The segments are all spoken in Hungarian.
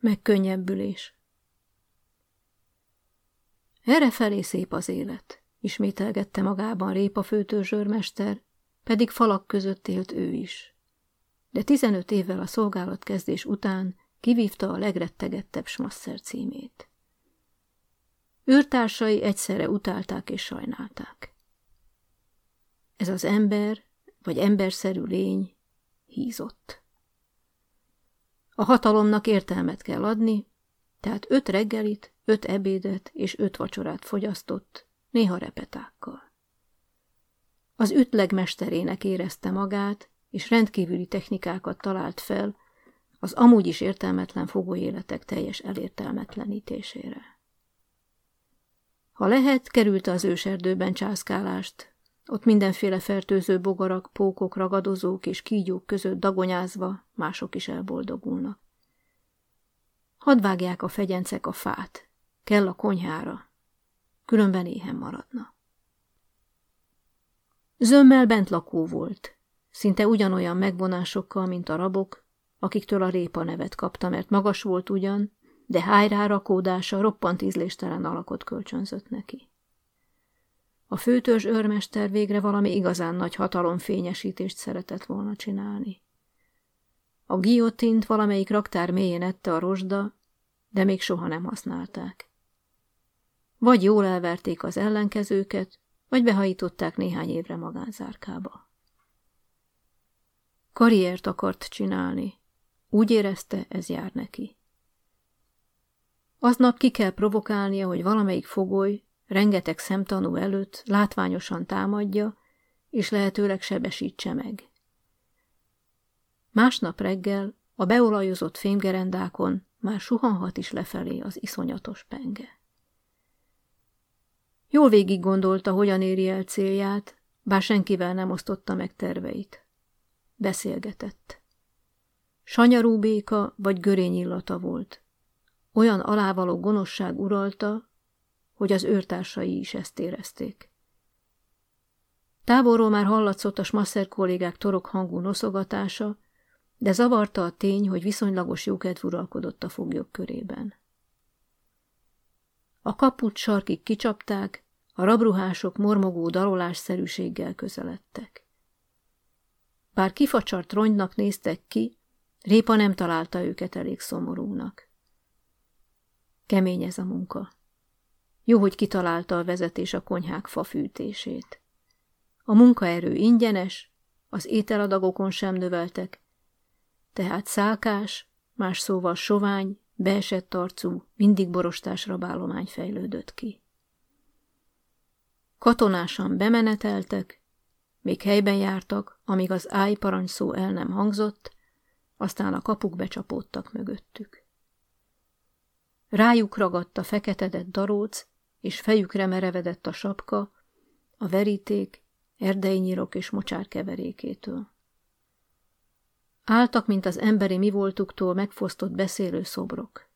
meg könnyebbülés. Erre felé szép az élet, ismételgette magában Répa főtőzsörmester, pedig falak között élt ő is. De tizenöt évvel a szolgálatkezdés után kivívta a legrettegettebb smasszer címét. Őrtársai egyszerre utálták és sajnálták. Ez az ember, vagy emberszerű lény hízott. A hatalomnak értelmet kell adni, tehát öt reggelit, öt ebédet és öt vacsorát fogyasztott, néha repetákkal. Az ütleg mesterének érezte magát, és rendkívüli technikákat talált fel az amúgy is értelmetlen fogóéletek teljes elértelmetlenítésére. Ha lehet, kerülte az őserdőben császkálást, ott mindenféle fertőző bogarak, pókok, ragadozók és kígyók között dagonyázva mások is elboldogulnak. Hadd vágják a fegyencek a fát, kell a konyhára, különben éhen maradna. Zömmel bent lakó volt, szinte ugyanolyan megvonásokkal, mint a rabok, akiktől a répa nevet kapta, mert magas volt ugyan, de hájrá rakódása roppant ízléstelen alakot kölcsönzött neki. A főtörzs őrmester végre valami igazán nagy hatalomfényesítést szeretett volna csinálni. A giotint valamelyik raktár mélyén ette a rozsda, de még soha nem használták. Vagy jól elverték az ellenkezőket, vagy behajították néhány évre magánzárkába. Karriert akart csinálni. Úgy érezte, ez jár neki. Aznap ki kell provokálnia, hogy valamelyik fogoly rengeteg szemtanú előtt látványosan támadja, és lehetőleg sebesítse meg. Másnap reggel a beolajozott fémgerendákon már suhanhat is lefelé az iszonyatos penge. Jól végig gondolta, hogyan éri el célját, bár senkivel nem osztotta meg terveit. Beszélgetett. Sanyarú béka vagy görény illata volt. Olyan alávaló gonoszság uralta, hogy az őrtársai is ezt érezték. Távolról már hallatszott a smasszer kollégák torok hangú noszogatása, de zavarta a tény, hogy viszonylagos jókedv uralkodott a foglyok körében. A kaput sarkig kicsapták, a rabruhások mormogó dalolásszerűséggel közeledtek. Bár kifacsart rongynak néztek ki, Répa nem találta őket elég szomorúnak. Kemény ez a munka. Jó, hogy kitalálta a vezetés a konyhák fafűtését. A munkaerő ingyenes, az ételadagokon sem növeltek, tehát szálkás, más szóval sovány, beesett arcú, mindig borostás rabállomány fejlődött ki. Katonásan bemeneteltek, még helyben jártak, amíg az áj parancsszó el nem hangzott, aztán a kapuk becsapódtak mögöttük. Rájuk ragadt a feketedett daróc, és fejükre merevedett a sapka, a veríték, erdei nyirok és mocsár keverékétől. Álltak, mint az emberi mi voltuktól megfosztott beszélő szobrok.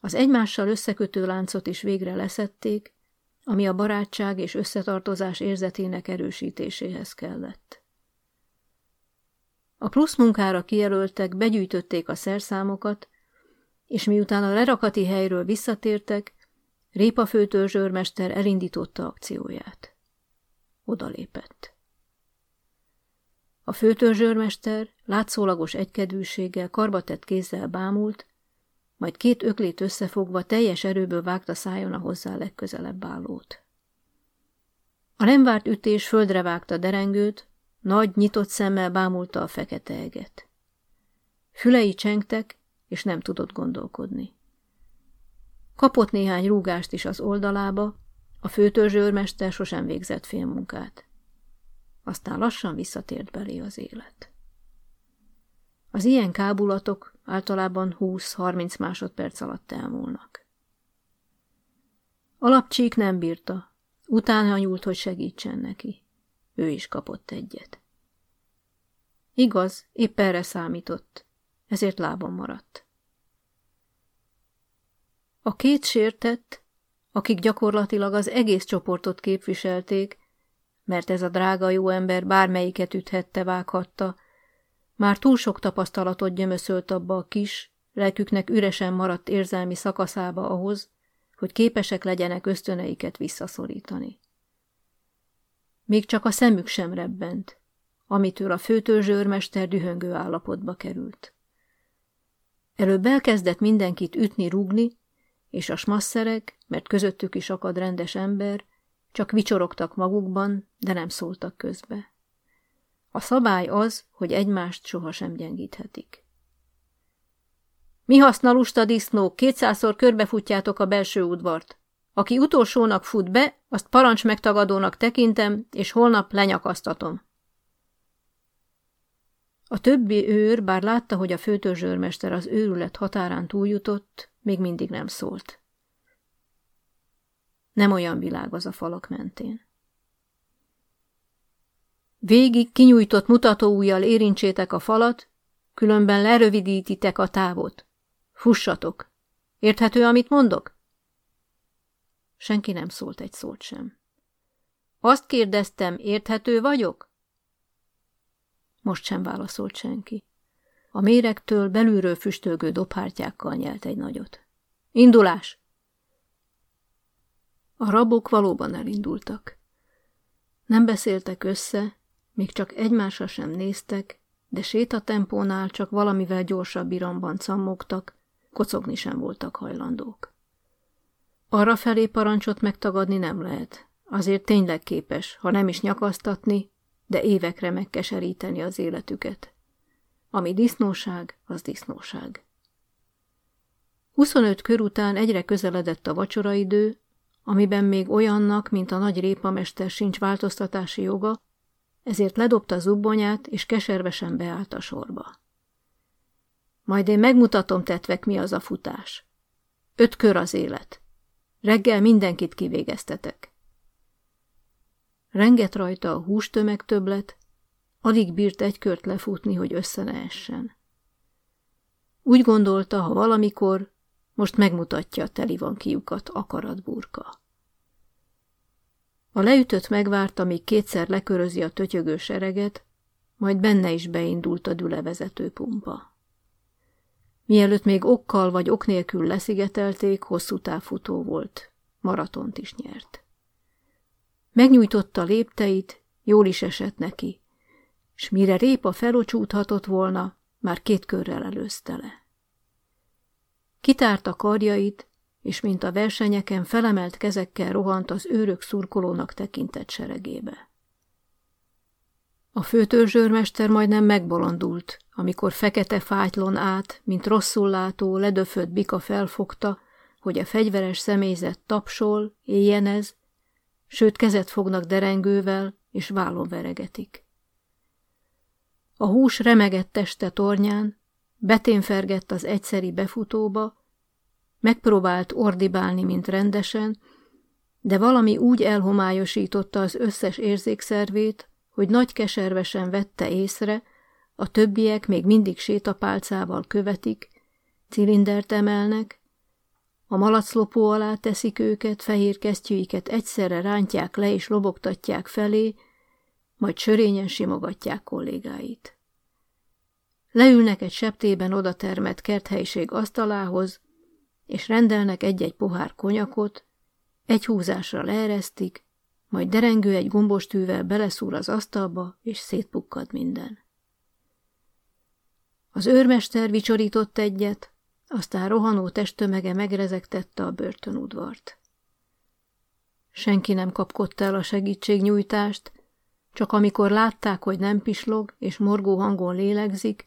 Az egymással összekötő láncot is végre leszették, ami a barátság és összetartozás érzetének erősítéséhez kellett. A plusz munkára kijelöltek, begyűjtötték a szerszámokat, és miután a lerakati helyről visszatértek, Répa főtörzsőrmester elindította akcióját. Odalépett. A főtörzsőrmester látszólagos egykedvűséggel karbatett kézzel bámult, majd két öklét összefogva teljes erőből vágta szájon a hozzá legközelebb állót. A nem várt ütés földre vágta derengőt, nagy, nyitott szemmel bámulta a fekete eget. Fülei csengtek, és nem tudott gondolkodni. Kapott néhány rúgást is az oldalába, a főtörzsőrmester sosem végzett félmunkát. Aztán lassan visszatért belé az élet. Az ilyen kábulatok általában 20-30 másodperc alatt elmúlnak. Alapcsík nem bírta, utána nyúlt, hogy segítsen neki. Ő is kapott egyet. Igaz, épp erre számított, ezért lábon maradt. A két sértett, akik gyakorlatilag az egész csoportot képviselték, mert ez a drága jó ember bármelyiket üthette, vághatta, már túl sok tapasztalatot gyömöszölt abba a kis, lelküknek üresen maradt érzelmi szakaszába ahhoz, hogy képesek legyenek ösztöneiket visszaszorítani. Még csak a szemük sem rebbent, amitől a főtőzsőrmester dühöngő állapotba került. Előbb elkezdett mindenkit ütni, rúgni, és a smasszerek, mert közöttük is akad rendes ember, csak vicsorogtak magukban, de nem szóltak közbe. A szabály az, hogy egymást sohasem gyengíthetik. Mi haszna lusta disznók, kétszázszor körbefutjátok a belső udvart. Aki utolsónak fut be, azt parancs megtagadónak tekintem, és holnap lenyakasztatom. A többi őr, bár látta, hogy a főtörzsőrmester az őrület határán túljutott, még mindig nem szólt. Nem olyan világ az a falak mentén. Végig kinyújtott mutatóujjal érintsétek a falat, különben lerövidítitek a távot. Fussatok! Érthető, amit mondok? Senki nem szólt egy szót sem. Azt kérdeztem, érthető vagyok? Most sem válaszolt senki. A méregtől belülről füstölgő dobhártyákkal nyelt egy nagyot. Indulás! A rabok valóban elindultak. Nem beszéltek össze, még csak egymásra sem néztek, de sétatempónál csak valamivel gyorsabb iramban cammogtak, kocogni sem voltak hajlandók. Arra felé parancsot megtagadni nem lehet, azért tényleg képes, ha nem is nyakasztatni, de évekre megkeseríteni az életüket. Ami disznóság, az disznóság. 25 kör után egyre közeledett a vacsoraidő, amiben még olyannak, mint a nagy répamester sincs változtatási joga, ezért ledobta zubbonyát, és keservesen beállt a sorba. Majd én megmutatom tetvek, mi az a futás. Öt kör az élet. Reggel mindenkit kivégeztetek. Renget rajta a hústömeg többlet, alig bírt egy kört lefutni, hogy össze ne essen. Úgy gondolta, ha valamikor, most megmutatja a teli van kiukat akaratburka. A leütött megvárta, míg kétszer lekörözi a tötyögő sereget, majd benne is beindult a dülevezető pumpa. Mielőtt még okkal vagy ok nélkül leszigetelték, hosszú távfutó volt. Maratont is nyert. Megnyújtotta lépteit, jól is esett neki, s mire répa felocsúthatott volna, már két körrel előzte le. Kitárta karjait, és mint a versenyeken felemelt kezekkel rohant az őrök szurkolónak tekintett seregébe. A főtörzsőrmester majdnem megbolondult, amikor fekete fátylon át, mint rosszul látó, ledöfött bika felfogta, hogy a fegyveres személyzet tapsol, éjjenez, sőt kezet fognak derengővel, és vállon veregetik. A hús remegett teste tornyán, beténfergett az egyszeri befutóba, megpróbált ordibálni, mint rendesen, de valami úgy elhomályosította az összes érzékszervét, hogy nagy keservesen vette észre, a többiek még mindig sétapálcával követik, cilindert emelnek, a malaclopó alá teszik őket, fehér kesztyűiket egyszerre rántják le és lobogtatják felé, majd sörényen simogatják kollégáit. Leülnek egy septében oda termett kerthelyiség asztalához, és rendelnek egy-egy pohár konyakot, egy húzásra leeresztik, majd derengő egy gombostűvel beleszúr az asztalba, és szétpukkad minden. Az őrmester vicsorított egyet, aztán rohanó testtömege megrezegtette a börtönudvart. Senki nem kapkodta el a segítségnyújtást, csak amikor látták, hogy nem pislog, és morgó hangon lélegzik,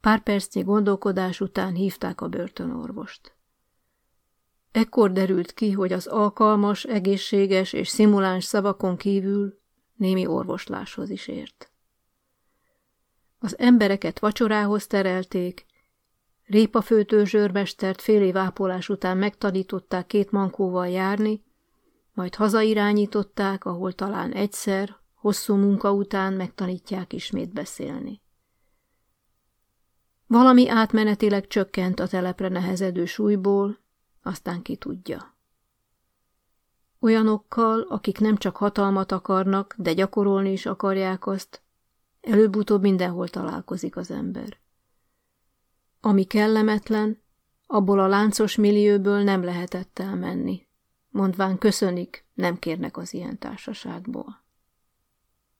pár percnyi gondolkodás után hívták a börtönorvost. Ekkor derült ki, hogy az alkalmas, egészséges és szimuláns szavakon kívül némi orvosláshoz is ért. Az embereket vacsorához terelték, répafőtő zsőrmestert fél év ápolás után megtanították két mankóval járni, majd hazairányították, ahol talán egyszer, hosszú munka után megtanítják ismét beszélni. Valami átmenetileg csökkent a telepre nehezedő súlyból, aztán ki tudja. Olyanokkal, akik nem csak hatalmat akarnak, de gyakorolni is akarják azt, előbb-utóbb mindenhol találkozik az ember. Ami kellemetlen, abból a láncos millióből nem lehetett elmenni. Mondván köszönik, nem kérnek az ilyen társaságból.